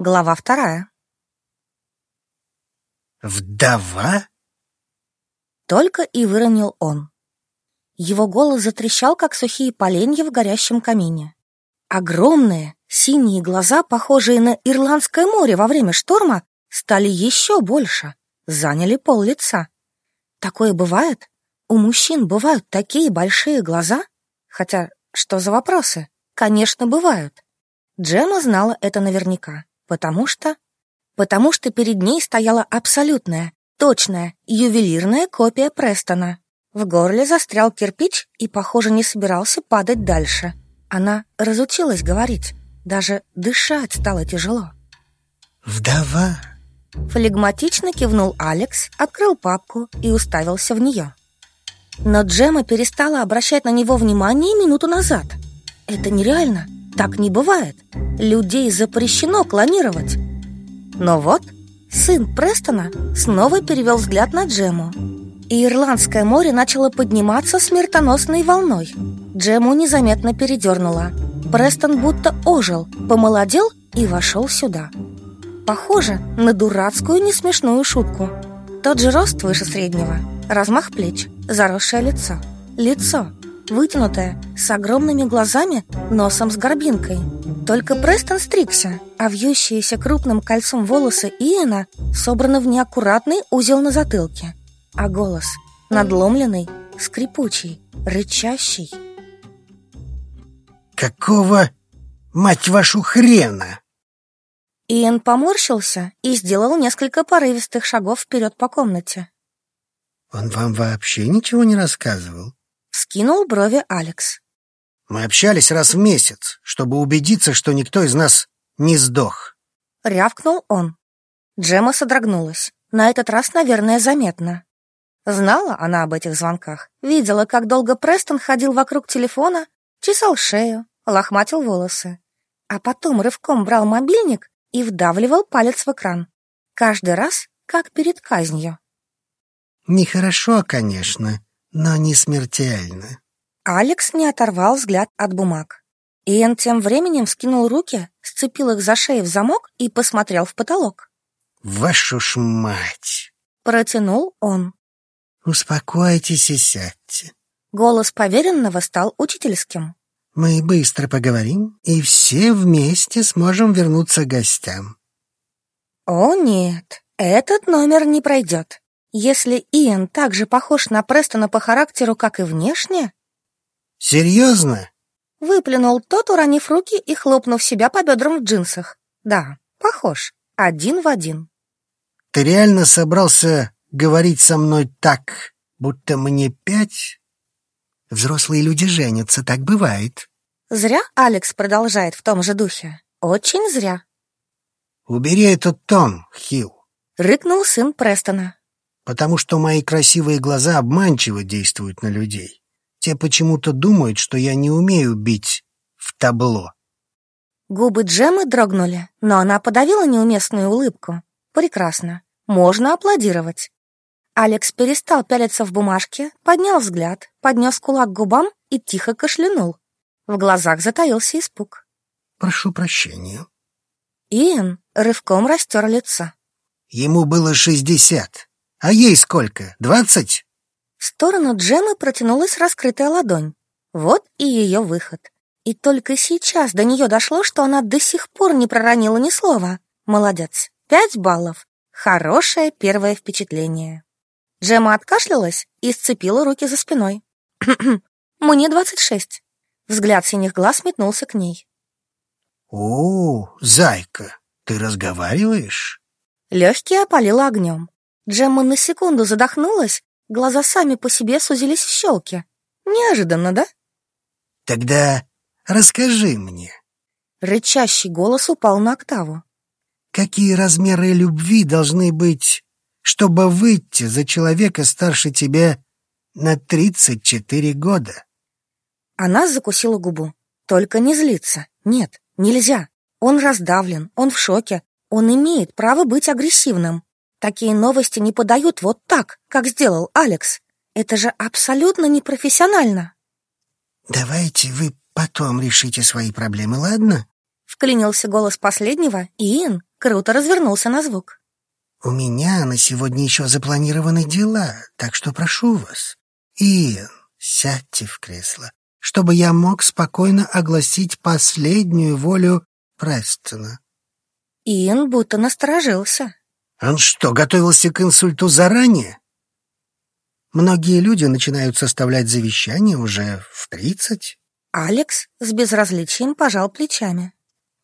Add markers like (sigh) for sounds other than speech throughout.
Глава вторая. «Вдова?» Только и выронил он. Его голос затрещал, как сухие поленья в горящем камине. Огромные синие глаза, похожие на Ирландское море во время шторма, стали еще больше, заняли пол лица. Такое бывает? У мужчин бывают такие большие глаза? Хотя, что за вопросы? Конечно, бывают. Джема знала это наверняка. Потому что... Потому что перед ней стояла абсолютная, точная, ювелирная копия Престона. В горле застрял кирпич и, похоже, не собирался падать дальше. Она разучилась говорить. Даже дышать стало тяжело. «Вдова?» Флегматично кивнул Алекс, открыл папку и уставился в нее. Но Джема перестала обращать на него внимание минуту назад. Это нереально. Так не бывает. Людей запрещено клонировать. Но вот сын Престона снова перевел взгляд на Джему. И Ирландское море начало подниматься смертоносной волной. Джему незаметно передернула. Престон будто ожил, помолодел и вошел сюда. Похоже на дурацкую несмешную шутку. Тот же рост выше среднего, размах плеч, заросшее лицо. Лицо, вытянутая, с огромными глазами, носом с горбинкой. Только Престон стригся, а вьющиеся крупным кольцом волосы Иэна собраны в неаккуратный узел на затылке. А голос надломленный, скрипучий, рычащий. «Какого, мать вашу, хрена?» Иэн поморщился и сделал несколько порывистых шагов вперед по комнате. «Он вам вообще ничего не рассказывал?» Скинул брови Алекс. Мы общались раз в месяц, чтобы убедиться, что никто из нас не сдох. Рявкнул он. Джема содрогнулась. На этот раз, наверное, заметно. Знала она об этих звонках. Видела, как долго Престон ходил вокруг телефона, чесал шею, лохматил волосы. А потом рывком брал мобильник и вдавливал палец в экран. Каждый раз, как перед казнью. Нехорошо, конечно, но не смертельно. Алекс не оторвал взгляд от бумаг. Иэн тем временем скинул руки, сцепил их за шею в замок и посмотрел в потолок. «Вашу ж мать!» — протянул он. «Успокойтесь и сядьте». Голос поверенного стал учительским. «Мы быстро поговорим, и все вместе сможем вернуться к гостям». «О, нет, этот номер не пройдет. Если Иэн так же похож на Престона по характеру, как и внешне...» «Серьезно?» Выплюнул тот, уронив руки и хлопнув себя по бедрам в джинсах. «Да, похож. Один в один». «Ты реально собрался говорить со мной так, будто мне пять?» «Взрослые люди женятся, так бывает». Зря Алекс продолжает в том же духе. Очень зря. «Убери этот тон, Хилл», — рыкнул сын Престона потому что мои красивые глаза обманчиво действуют на людей. Те почему-то думают, что я не умею бить в табло. Губы Джемы дрогнули, но она подавила неуместную улыбку. Прекрасно. Можно аплодировать. Алекс перестал пялиться в бумажке, поднял взгляд, поднес кулак к губам и тихо кашлянул. В глазах затаился испуг. «Прошу прощения». Иэн рывком растер лицо. Ему было шестьдесят. А ей сколько? Двадцать? В сторону Джемы протянулась раскрытая ладонь. Вот и ее выход. И только сейчас до нее дошло, что она до сих пор не проронила ни слова. Молодец. Пять баллов. Хорошее первое впечатление. Джема откашлялась и сцепила руки за спиной. (clears throat) «Мне двадцать шесть». Взгляд синих глаз метнулся к ней. «О, зайка, ты разговариваешь?» Легкий опалило огнем. Джемма на секунду задохнулась, глаза сами по себе сузились в щелки. Неожиданно, да? Тогда расскажи мне. Рычащий голос упал на октаву. Какие размеры любви должны быть, чтобы выйти за человека старше тебя на тридцать четыре года? Она закусила губу. Только не злиться. Нет, нельзя. Он раздавлен, он в шоке. Он имеет право быть агрессивным. Такие новости не подают вот так, как сделал Алекс. Это же абсолютно непрофессионально. Давайте вы потом решите свои проблемы, ладно? Вклинился голос последнего, и Ин круто развернулся на звук. «У меня на сегодня еще запланированы дела, так что прошу вас, Иэн, сядьте в кресло, чтобы я мог спокойно огласить последнюю волю Престона». Иэн будто насторожился. «Он что, готовился к инсульту заранее?» Многие люди начинают составлять завещание уже в тридцать. Алекс с безразличием пожал плечами.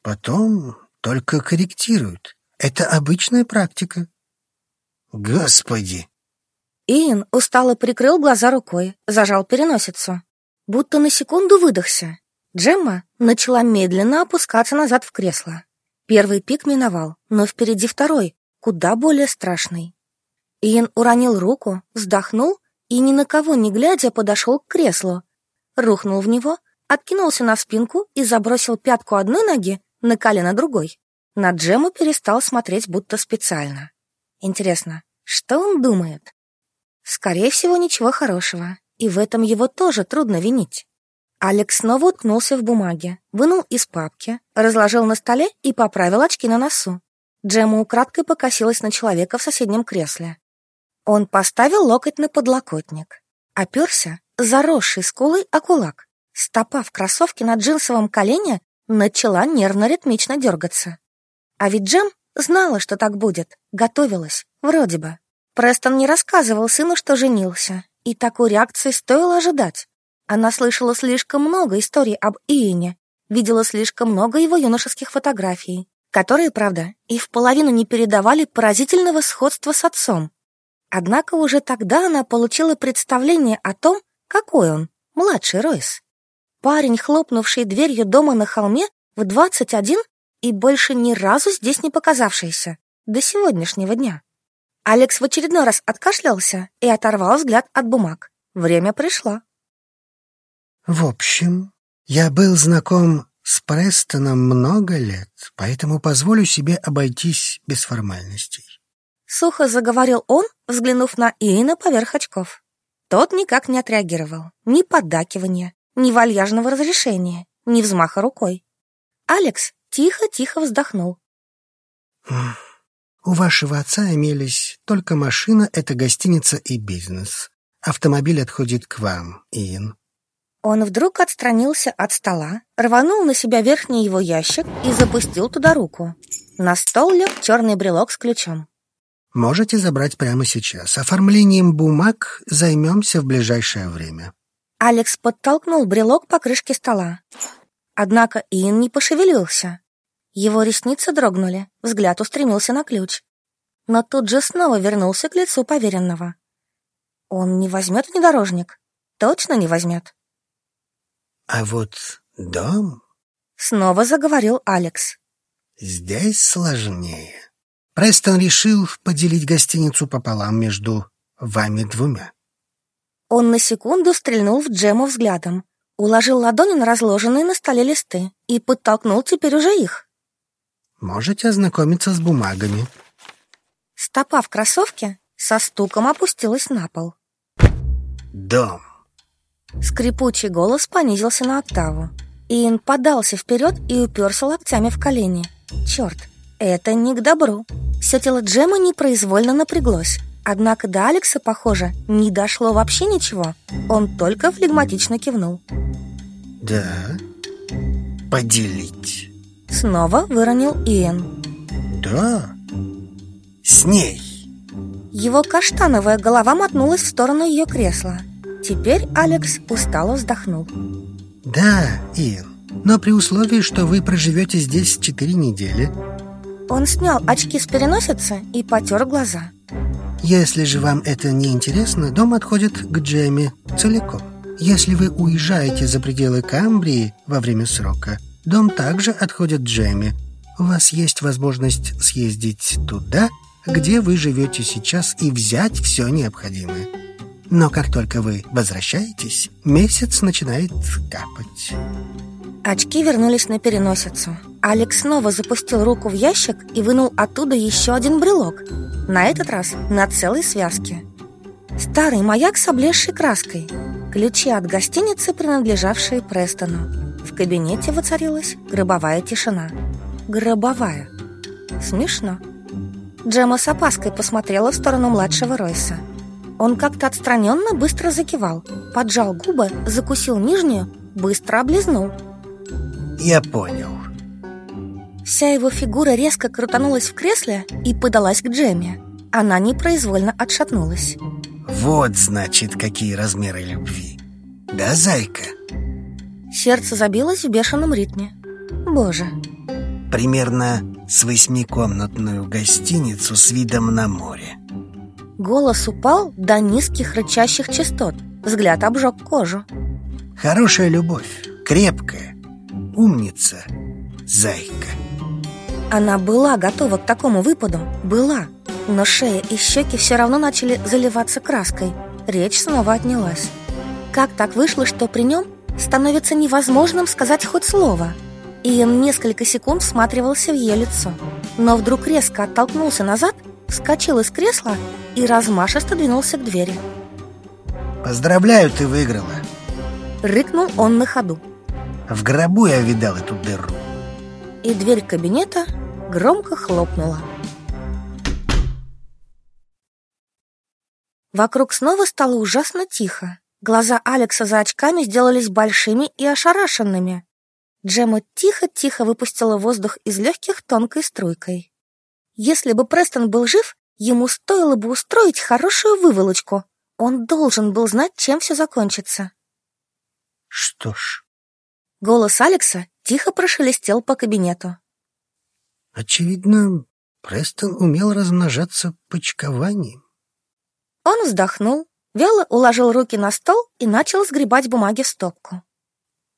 Потом только корректируют. Это обычная практика. Господи! Иэн устало прикрыл глаза рукой, зажал переносицу. Будто на секунду выдохся. Джемма начала медленно опускаться назад в кресло. Первый пик миновал, но впереди второй, куда более страшный. Иэн уронил руку, вздохнул и, ни на кого не глядя, подошел к креслу. Рухнул в него, откинулся на спинку и забросил пятку одной ноги на колено другой. На Джему перестал смотреть будто специально. Интересно, что он думает? Скорее всего, ничего хорошего, и в этом его тоже трудно винить. Алекс снова уткнулся в бумаге, вынул из папки, разложил на столе и поправил очки на носу. Джема украдкой покосилась на человека в соседнем кресле. Он поставил локоть на подлокотник, оперся заросший скулой о кулак. Стопа в кроссовке на джинсовом колене начала нервно-ритмично дергаться. А ведь Джем знала, что так будет, готовилась, вроде бы. Престон не рассказывал сыну, что женился, и такой реакции стоило ожидать. Она слышала слишком много историй об Иене, видела слишком много его юношеских фотографий, которые, правда, и в половину не передавали поразительного сходства с отцом. Однако уже тогда она получила представление о том, какой он, младший Ройс. Парень, хлопнувший дверью дома на холме в 21 и больше ни разу здесь не показавшийся до сегодняшнего дня. Алекс в очередной раз откашлялся и оторвал взгляд от бумаг. Время пришло. В общем, я был знаком с Престоном много лет, поэтому позволю себе обойтись без формальностей. Сухо заговорил он, взглянув на Иена поверх очков. Тот никак не отреагировал. Ни поддакивания, ни вальяжного разрешения, ни взмаха рукой. Алекс тихо-тихо вздохнул. «У вашего отца имелись только машина, это гостиница и бизнес. Автомобиль отходит к вам, Иен». Он вдруг отстранился от стола, рванул на себя верхний его ящик и запустил туда руку. На стол лег черный брелок с ключом. «Можете забрать прямо сейчас. Оформлением бумаг займемся в ближайшее время». Алекс подтолкнул брелок по крышке стола. Однако Иэн не пошевелился. Его ресницы дрогнули, взгляд устремился на ключ. Но тут же снова вернулся к лицу поверенного. Он не возьмет внедорожник? Точно не возьмет. А вот дом... Снова заговорил Алекс. Здесь сложнее. Престон решил поделить гостиницу пополам между вами двумя. Он на секунду стрельнул в Джему взглядом, уложил ладони на разложенные на столе листы и подтолкнул теперь уже их. «Можете ознакомиться с бумагами». Стопа в кроссовке со стуком опустилась на пол. «Дом». Скрипучий голос понизился на октаву. Иэн подался вперед и уперся локтями в колени. Черт, это не к добру. Все тело Джема непроизвольно напряглось. Однако до Алекса, похоже, не дошло вообще ничего. Он только флегматично кивнул. «Да, поделить». Снова выронил Иэн. «Да, с ней». Его каштановая голова мотнулась в сторону ее кресла. Теперь Алекс устало вздохнул. «Да, Иэн, но при условии, что вы проживете здесь четыре недели». Он снял очки с переносицы и потер глаза. Если же вам это не интересно, дом отходит к Джемме целиком. Если вы уезжаете за пределы Камбрии во время срока, дом также отходит Джемме. У вас есть возможность съездить туда, где вы живете сейчас, и взять все необходимое. Но как только вы возвращаетесь, месяц начинает капать. Очки вернулись на переносицу. Алекс снова запустил руку в ящик и вынул оттуда еще один брелок. На этот раз на целой связке. Старый маяк с облезшей краской. Ключи от гостиницы, принадлежавшие Престону. В кабинете воцарилась гробовая тишина. Гробовая. смешно. Джема с опаской посмотрела в сторону младшего Ройса. Он как-то отстраненно быстро закивал, поджал губы, закусил нижнюю, быстро облизнул. Я понял. Вся его фигура резко крутанулась в кресле и подалась к Джеме. Она непроизвольно отшатнулась. Вот, значит, какие размеры любви. Да, зайка? Сердце забилось в бешеном ритме. Боже. Примерно с восьмикомнатную гостиницу с видом на море. Голос упал до низких рычащих частот. Взгляд обжег кожу. Хорошая любовь, крепкая, умница, зайка. Она была готова к такому выпаду, была. Но шея и щеки все равно начали заливаться краской. Речь снова отнялась. Как так вышло, что при нем становится невозможным сказать хоть слово? Иэн несколько секунд всматривался в ее лицо. Но вдруг резко оттолкнулся назад, вскочил из кресла и размашисто двинулся к двери. Поздравляю, ты выиграла. Рыкнул он на ходу. В гробу я видал эту дыру. И дверь кабинета громко хлопнула. Вокруг снова стало ужасно тихо. Глаза Алекса за очками сделались большими и ошарашенными. Джема тихо-тихо выпустила воздух из легких тонкой струйкой. Если бы Престон был жив, ему стоило бы устроить хорошую выволочку. Он должен был знать, чем все закончится. Что ж... Голос Алекса тихо прошелестел по кабинету. Очевидно, Престон умел размножаться почкованием. Он вздохнул, вяло уложил руки на стол и начал сгребать бумаги в стопку.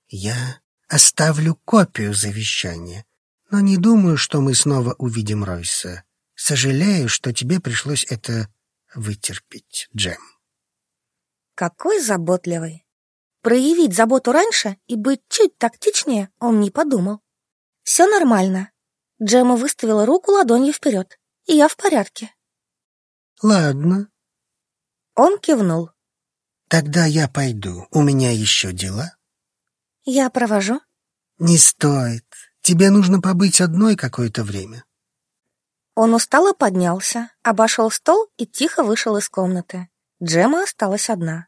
«Я оставлю копию завещания, но не думаю, что мы снова увидим Ройса. Сожалею, что тебе пришлось это вытерпеть, Джем». Какой заботливый. Проявить заботу раньше и быть чуть тактичнее он не подумал. Все нормально. Джема выставила руку ладонью вперед. И я в порядке. Ладно, он кивнул. Тогда я пойду. У меня еще дела. Я провожу. Не стоит. Тебе нужно побыть одной какое-то время. Он устало поднялся, обошел стол и тихо вышел из комнаты. Джема осталась одна.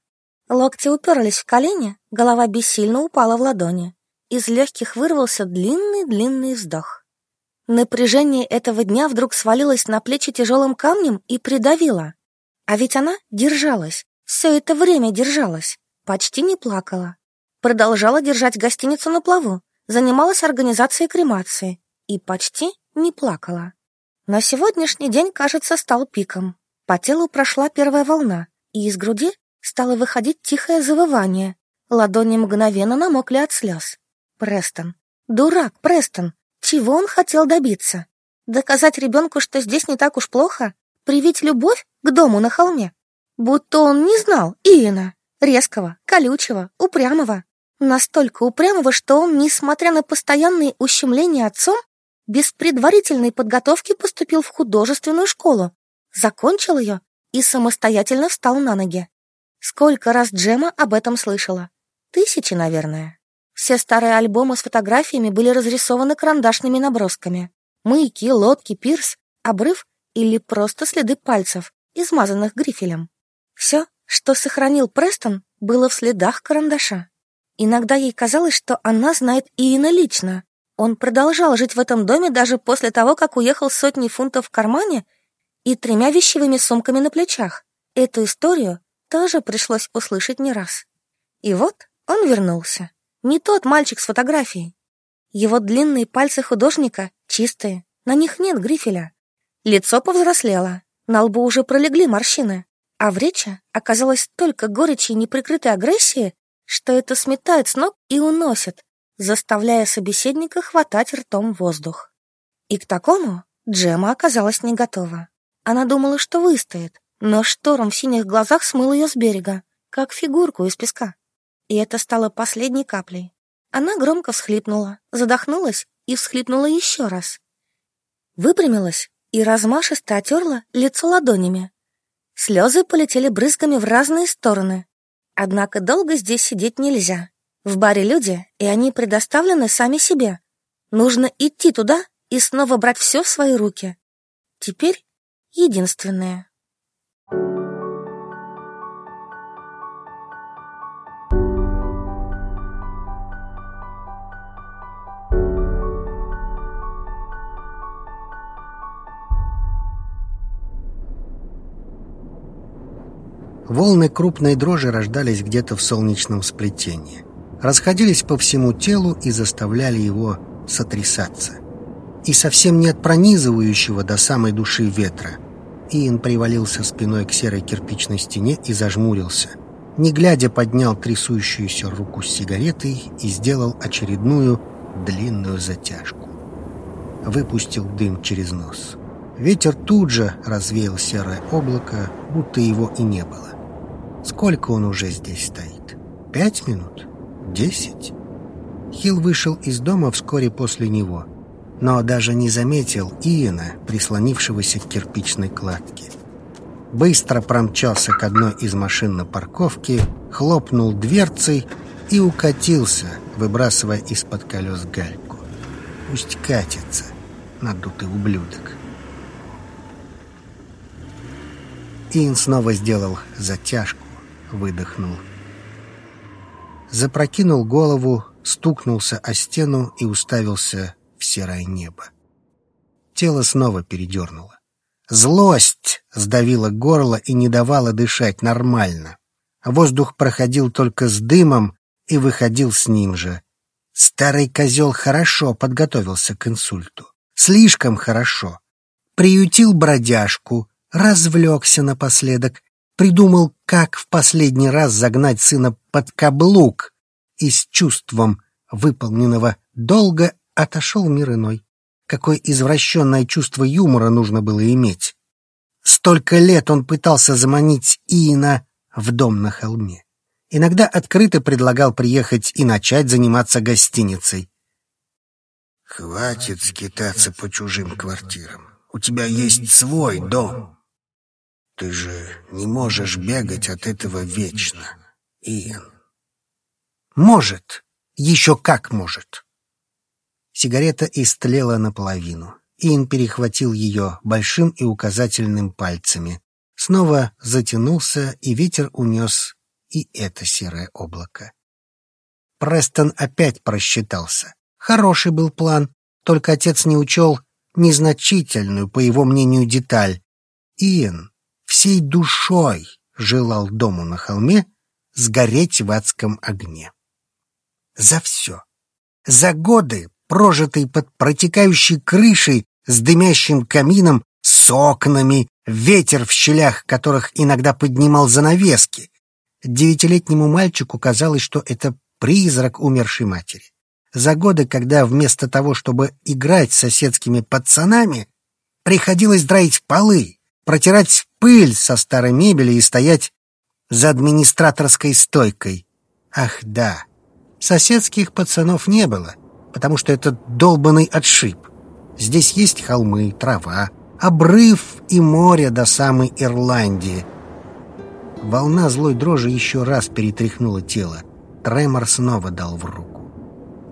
Локти уперлись в колени, голова бессильно упала в ладони. Из легких вырвался длинный-длинный вздох. Напряжение этого дня вдруг свалилось на плечи тяжелым камнем и придавило. А ведь она держалась, все это время держалась, почти не плакала. Продолжала держать гостиницу на плаву, занималась организацией кремации и почти не плакала. Но сегодняшний день, кажется, стал пиком. По телу прошла первая волна, и из груди стало выходить тихое завывание. Ладони мгновенно намокли от слез. Престон. Дурак, Престон. Чего он хотел добиться? Доказать ребенку, что здесь не так уж плохо? Привить любовь к дому на холме? Будто он не знал Иена, резкого, колючего, упрямого. Настолько упрямого, что он, несмотря на постоянные ущемления отцом, без предварительной подготовки поступил в художественную школу, закончил ее и самостоятельно встал на ноги. Сколько раз Джема об этом слышала? Тысячи, наверное. Все старые альбомы с фотографиями были разрисованы карандашными набросками. Маяки, лодки, пирс, обрыв или просто следы пальцев, измазанных грифелем. Все, что сохранил Престон, было в следах карандаша. Иногда ей казалось, что она знает Иена лично. Он продолжал жить в этом доме даже после того, как уехал с сотней фунтов в кармане и тремя вещевыми сумками на плечах. Эту историю тоже пришлось услышать не раз. И вот он вернулся. Не тот мальчик с фотографией. Его длинные пальцы художника чистые, на них нет грифеля. Лицо повзрослело, на лбу уже пролегли морщины, а в речи оказалось столько горечи и неприкрытой агрессии, что это сметает с ног и уносит, заставляя собеседника хватать ртом воздух. И к такому Джема оказалась не готова. Она думала, что выстоит, но шторм в синих глазах смыл ее с берега, как фигурку из песка. И это стало последней каплей. Она громко всхлипнула, задохнулась и всхлипнула еще раз. Выпрямилась и размашисто отерла лицо ладонями. Слезы полетели брызгами в разные стороны. Однако долго здесь сидеть нельзя. В баре люди, и они предоставлены сами себе. Нужно идти туда и снова брать все в свои руки. Теперь единственное. Волны крупной дрожи рождались где-то в солнечном сплетении. Расходились по всему телу и заставляли его сотрясаться. И совсем не от пронизывающего до самой души ветра. Иэн привалился спиной к серой кирпичной стене и зажмурился. Не глядя, поднял трясущуюся руку с сигаретой и сделал очередную длинную затяжку. Выпустил дым через нос. Ветер тут же развеял серое облако, будто его и не было. Сколько он уже здесь стоит? Пять минут? Десять? Хилл вышел из дома вскоре после него, но даже не заметил Иена, прислонившегося к кирпичной кладке. Быстро промчался к одной из машин на парковке, хлопнул дверцей и укатился, выбрасывая из-под колес гальку. Пусть катится, надутый ублюдок. Иэн снова сделал затяжку выдохнул. Запрокинул голову, стукнулся о стену и уставился в серое небо. Тело снова передернуло. Злость сдавила горло и не давала дышать нормально. Воздух проходил только с дымом и выходил с ним же. Старый козел хорошо подготовился к инсульту. Слишком хорошо. Приютил бродяжку, развлекся напоследок придумал, как в последний раз загнать сына под каблук и с чувством выполненного долга отошел мир иной. Какое извращенное чувство юмора нужно было иметь. Столько лет он пытался заманить Иина в дом на холме. Иногда открыто предлагал приехать и начать заниматься гостиницей. «Хватит скитаться по чужим квартирам. У тебя есть свой дом». Ты же не можешь бегать от этого вечно, Иэн. Может, еще как может. Сигарета истлела наполовину. Иэн перехватил ее большим и указательным пальцами. Снова затянулся, и ветер унес и это серое облако. Престон опять просчитался. Хороший был план, только отец не учел незначительную, по его мнению, деталь. Иэн всей душой желал дому на холме сгореть в адском огне. За все. За годы, прожитые под протекающей крышей с дымящим камином, с окнами, ветер в щелях которых иногда поднимал занавески. Девятилетнему мальчику казалось, что это призрак умершей матери. За годы, когда вместо того, чтобы играть с соседскими пацанами, приходилось драить полы, протирать пыль со старой мебели и стоять за администраторской стойкой. Ах да, соседских пацанов не было, потому что это долбанный отшиб. Здесь есть холмы, трава, обрыв и море до самой Ирландии. Волна злой дрожи еще раз перетряхнула тело. Тремор снова дал в руку.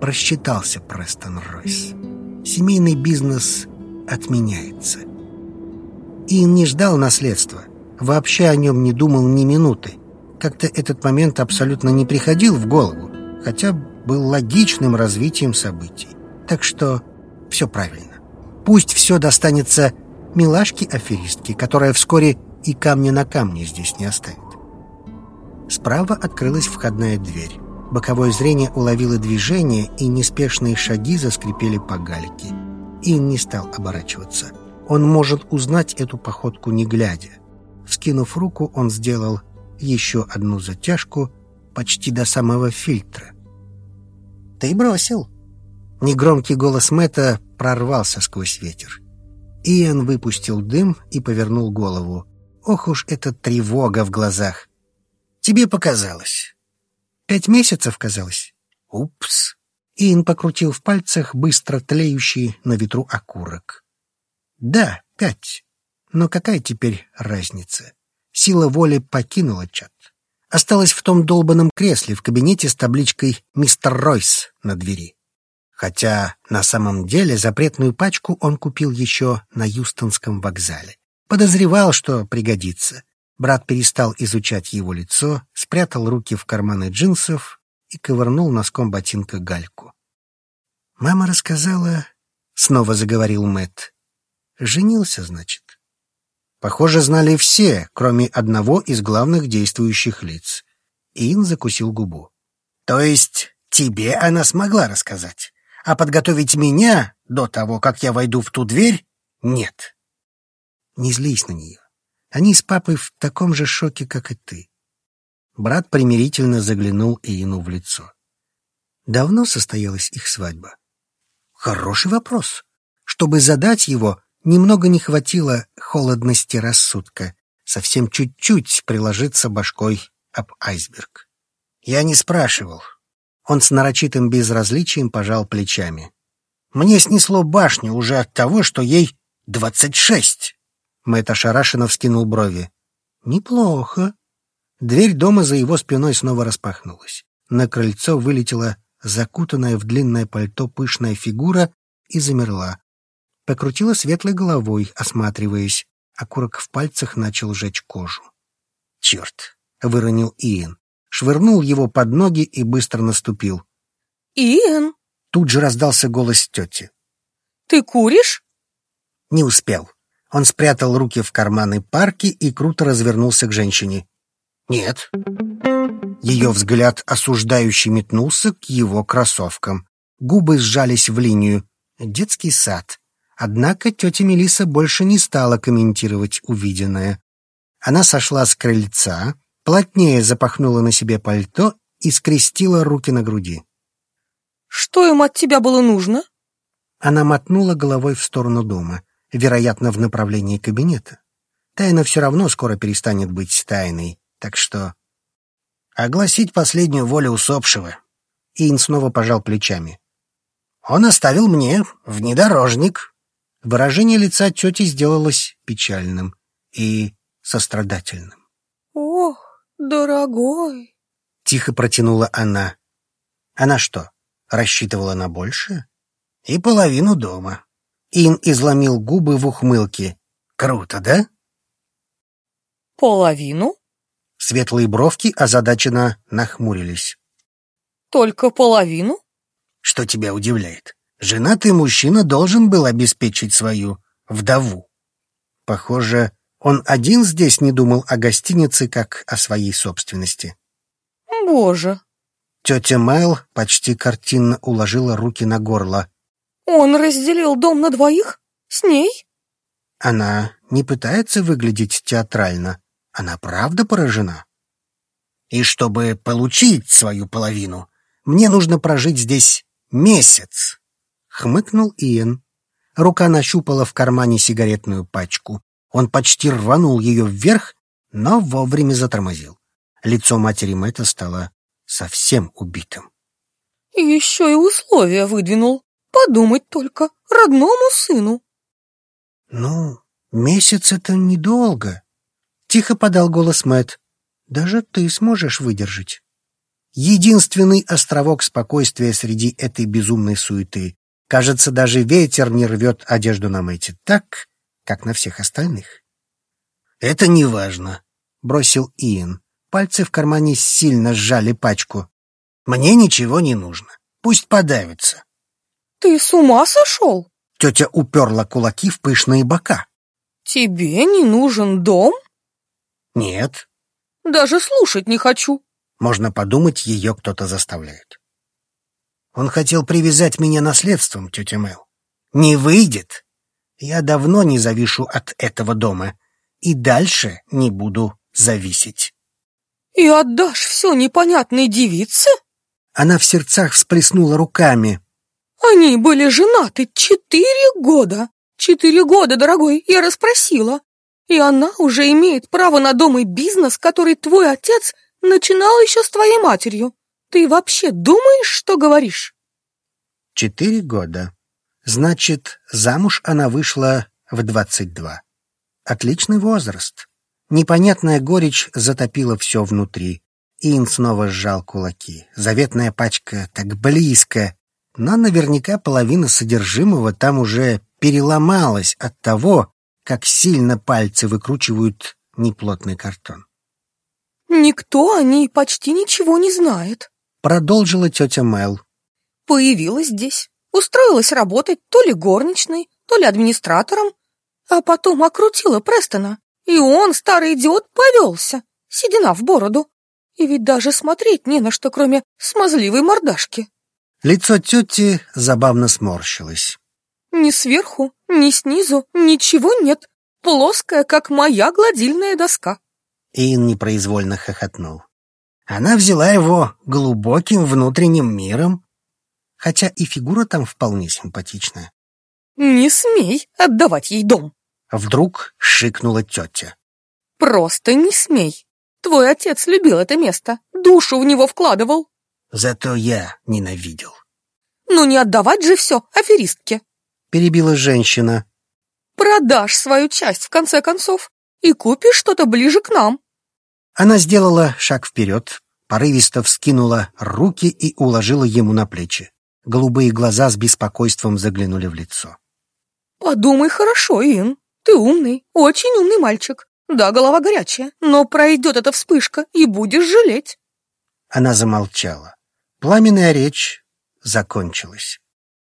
Просчитался Престон Ройс. Семейный бизнес отменяется. И не ждал наследства. Вообще о нем не думал ни минуты. Как-то этот момент абсолютно не приходил в голову, хотя был логичным развитием событий. Так что все правильно. Пусть все достанется милашке-аферистке, которая вскоре и камня на камне здесь не оставит. Справа открылась входная дверь. Боковое зрение уловило движение, и неспешные шаги заскрипели по гальке. Ин не стал оборачиваться. Он может узнать эту походку не глядя. Вскинув руку, он сделал еще одну затяжку почти до самого фильтра. «Ты бросил!» Негромкий голос Мэтта прорвался сквозь ветер. Иэн выпустил дым и повернул голову. Ох уж эта тревога в глазах! Тебе показалось. Пять месяцев казалось. Упс! Иэн покрутил в пальцах быстро тлеющий на ветру окурок. Да, пять. Но какая теперь разница? Сила воли покинула чат. Осталась в том долбанном кресле в кабинете с табличкой «Мистер Ройс» на двери. Хотя на самом деле запретную пачку он купил еще на Юстонском вокзале. Подозревал, что пригодится. Брат перестал изучать его лицо, спрятал руки в карманы джинсов и ковырнул носком ботинка гальку. «Мама рассказала...» — снова заговорил Мэтт. «Женился, значит?» Похоже, знали все, кроме одного из главных действующих лиц. Ин закусил губу. «То есть тебе она смогла рассказать, а подготовить меня до того, как я войду в ту дверь, нет?» «Не злись на нее. Они с папой в таком же шоке, как и ты». Брат примирительно заглянул Иину в лицо. «Давно состоялась их свадьба?» «Хороший вопрос. Чтобы задать его, Немного не хватило холодности рассудка. Совсем чуть-чуть приложиться башкой об айсберг. Я не спрашивал. Он с нарочитым безразличием пожал плечами. Мне снесло башню уже от того, что ей двадцать шесть. Мэтт ошарашенно вскинул брови. Неплохо. Дверь дома за его спиной снова распахнулась. На крыльцо вылетела закутанная в длинное пальто пышная фигура и замерла, покрутила светлой головой, осматриваясь. Окурок в пальцах начал жечь кожу. «Черт!» — выронил Иэн. Швырнул его под ноги и быстро наступил. «Иэн!» — тут же раздался голос тети. «Ты куришь?» Не успел. Он спрятал руки в карманы парки и круто развернулся к женщине. «Нет». Ее взгляд осуждающий метнулся к его кроссовкам. Губы сжались в линию. Детский сад. Однако тетя Мелиса больше не стала комментировать увиденное. Она сошла с крыльца, плотнее запахнула на себе пальто и скрестила руки на груди. «Что им от тебя было нужно?» Она мотнула головой в сторону дома, вероятно, в направлении кабинета. Тайна все равно скоро перестанет быть тайной, так что... Огласить последнюю волю усопшего. Ин снова пожал плечами. Он оставил мне внедорожник, Выражение лица тети сделалось печальным и сострадательным. «Ох, дорогой!» — тихо протянула она. Она что, рассчитывала на большее? И половину дома. Ин изломил губы в ухмылке. Круто, да? Половину? Светлые бровки озадаченно нахмурились. Только половину? Что тебя удивляет? Женатый мужчина должен был обеспечить свою вдову. Похоже, он один здесь не думал о гостинице, как о своей собственности. Боже! Тетя Мэл почти картинно уложила руки на горло. Он разделил дом на двоих? С ней? Она не пытается выглядеть театрально. Она правда поражена. И чтобы получить свою половину, мне нужно прожить здесь месяц хмыкнул Иэн. Рука нащупала в кармане сигаретную пачку. Он почти рванул ее вверх, но вовремя затормозил. Лицо матери Мэтта стало совсем убитым. «Еще и условия выдвинул. Подумать только, родному сыну». «Ну, месяц — это недолго», — тихо подал голос Мэтт. «Даже ты сможешь выдержать». Единственный островок спокойствия среди этой безумной суеты. Кажется, даже ветер не рвет одежду на Мэти так, как на всех остальных. «Это не важно», — бросил Иэн. Пальцы в кармане сильно сжали пачку. «Мне ничего не нужно. Пусть подавится». «Ты с ума сошел?» Тетя уперла кулаки в пышные бока. «Тебе не нужен дом?» «Нет». «Даже слушать не хочу». Можно подумать, ее кто-то заставляет. Он хотел привязать меня наследством, тетя Мэл. Не выйдет. Я давно не завишу от этого дома. И дальше не буду зависеть. И отдашь все непонятной девице? Она в сердцах всплеснула руками. Они были женаты четыре года. Четыре года, дорогой, я расспросила. И она уже имеет право на дом и бизнес, который твой отец начинал еще с твоей матерью. Ты вообще думаешь, что говоришь? Четыре года. Значит, замуж она вышла в двадцать два. Отличный возраст. Непонятная горечь затопила все внутри. Ин снова сжал кулаки. Заветная пачка так близко, но наверняка половина содержимого там уже переломалась от того, как сильно пальцы выкручивают неплотный картон. «Никто о ней почти ничего не знает», — продолжила тетя Мэл. «Появилась здесь, устроилась работать то ли горничной, то ли администратором, а потом окрутила Престона, и он, старый идиот, повелся, седина в бороду. И ведь даже смотреть не на что, кроме смазливой мордашки». Лицо тети забавно сморщилось. «Ни сверху, ни снизу ничего нет, плоская, как моя гладильная доска». Ин непроизвольно хохотнул. Она взяла его глубоким внутренним миром, хотя и фигура там вполне симпатичная. «Не смей отдавать ей дом!» Вдруг шикнула тетя. «Просто не смей! Твой отец любил это место, душу в него вкладывал!» Зато я ненавидел. «Ну не отдавать же все аферистке!» Перебила женщина. «Продашь свою часть, в конце концов, и купишь что-то ближе к нам!» Она сделала шаг вперед, порывисто вскинула руки и уложила ему на плечи. Голубые глаза с беспокойством заглянули в лицо. «Подумай хорошо, Ин. Ты умный, очень умный мальчик. Да, голова горячая, но пройдет эта вспышка, и будешь жалеть». Она замолчала. Пламенная речь закончилась.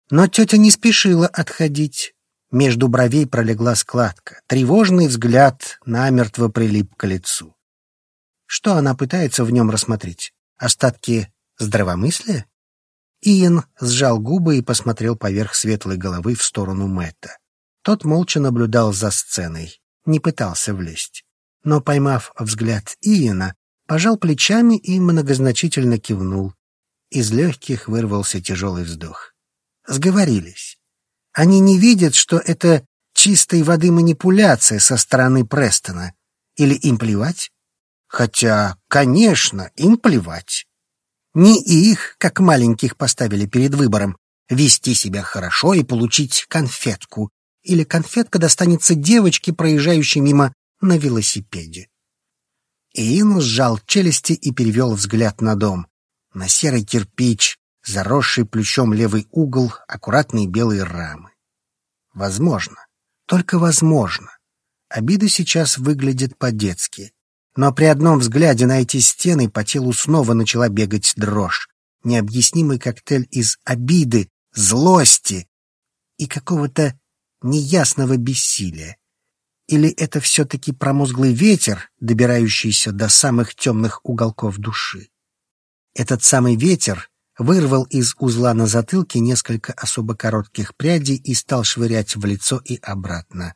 Но тетя не спешила отходить. Между бровей пролегла складка. Тревожный взгляд намертво прилип к лицу. Что она пытается в нем рассмотреть? Остатки здравомыслия? Иен сжал губы и посмотрел поверх светлой головы в сторону Мэтта. Тот молча наблюдал за сценой, не пытался влезть. Но, поймав взгляд Иена, пожал плечами и многозначительно кивнул, из легких вырвался тяжелый вздох. Сговорились. Они не видят, что это чистой воды манипуляция со стороны Престона. Или им плевать? Хотя, конечно, им плевать. Не их, как маленьких, поставили перед выбором вести себя хорошо и получить конфетку, или конфетка достанется девочке, проезжающей мимо на велосипеде. Иин сжал челюсти и перевел взгляд на дом на серый кирпич, заросший плющом левый угол, аккуратные белые рамы. Возможно, только возможно. Обида сейчас выглядит по-детски. Но при одном взгляде на эти стены по телу снова начала бегать дрожь. Необъяснимый коктейль из обиды, злости и какого-то неясного бессилия. Или это все-таки промозглый ветер, добирающийся до самых темных уголков души? Этот самый ветер вырвал из узла на затылке несколько особо коротких прядей и стал швырять в лицо и обратно.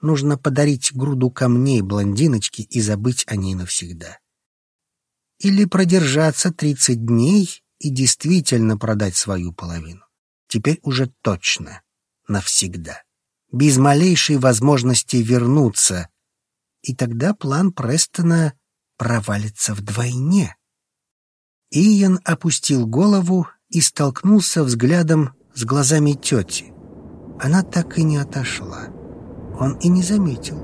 Нужно подарить груду камней блондиночке и забыть о ней навсегда. Или продержаться тридцать дней и действительно продать свою половину. Теперь уже точно, навсегда. Без малейшей возможности вернуться. И тогда план Престона провалится вдвойне. Иен опустил голову и столкнулся взглядом с глазами тети. Она так и не отошла. Он и не заметил.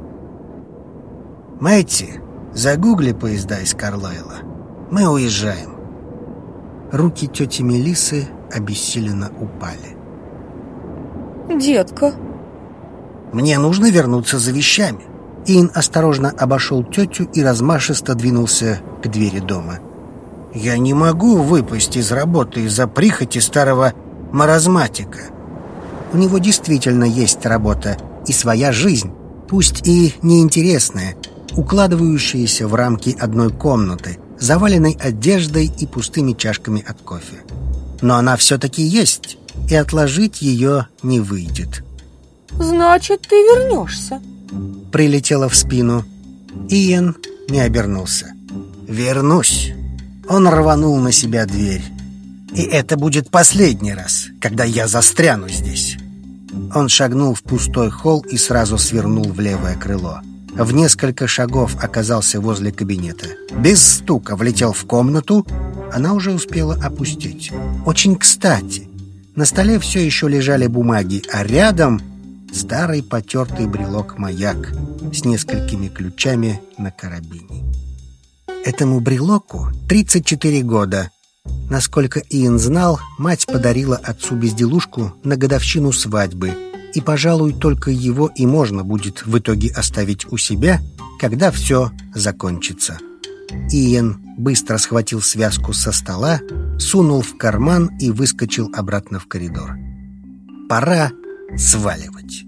«Мэтти, загугли поезда из Карлайла. Мы уезжаем». Руки тети Мелисы обессиленно упали. «Детка...» «Мне нужно вернуться за вещами». Иэн осторожно обошел тетю и размашисто двинулся к двери дома. Я не могу выпасть из работы из-за прихоти старого маразматика. У него действительно есть работа и своя жизнь, пусть и неинтересная, укладывающаяся в рамки одной комнаты, заваленной одеждой и пустыми чашками от кофе. Но она все-таки есть, и отложить ее не выйдет. «Значит, ты вернешься?» Прилетела в спину. Иен не обернулся. «Вернусь!» Он рванул на себя дверь. И это будет последний раз, когда я застряну здесь. Он шагнул в пустой холл и сразу свернул в левое крыло. В несколько шагов оказался возле кабинета. Без стука влетел в комнату. Она уже успела опустить. Очень кстати. На столе все еще лежали бумаги, а рядом старый потертый брелок-маяк с несколькими ключами на карабине. Этому брелоку 34 года. Насколько Иэн знал, мать подарила отцу безделушку на годовщину свадьбы, и, пожалуй, только его и можно будет в итоге оставить у себя, когда все закончится. Иэн быстро схватил связку со стола, сунул в карман и выскочил обратно в коридор. Пора сваливать.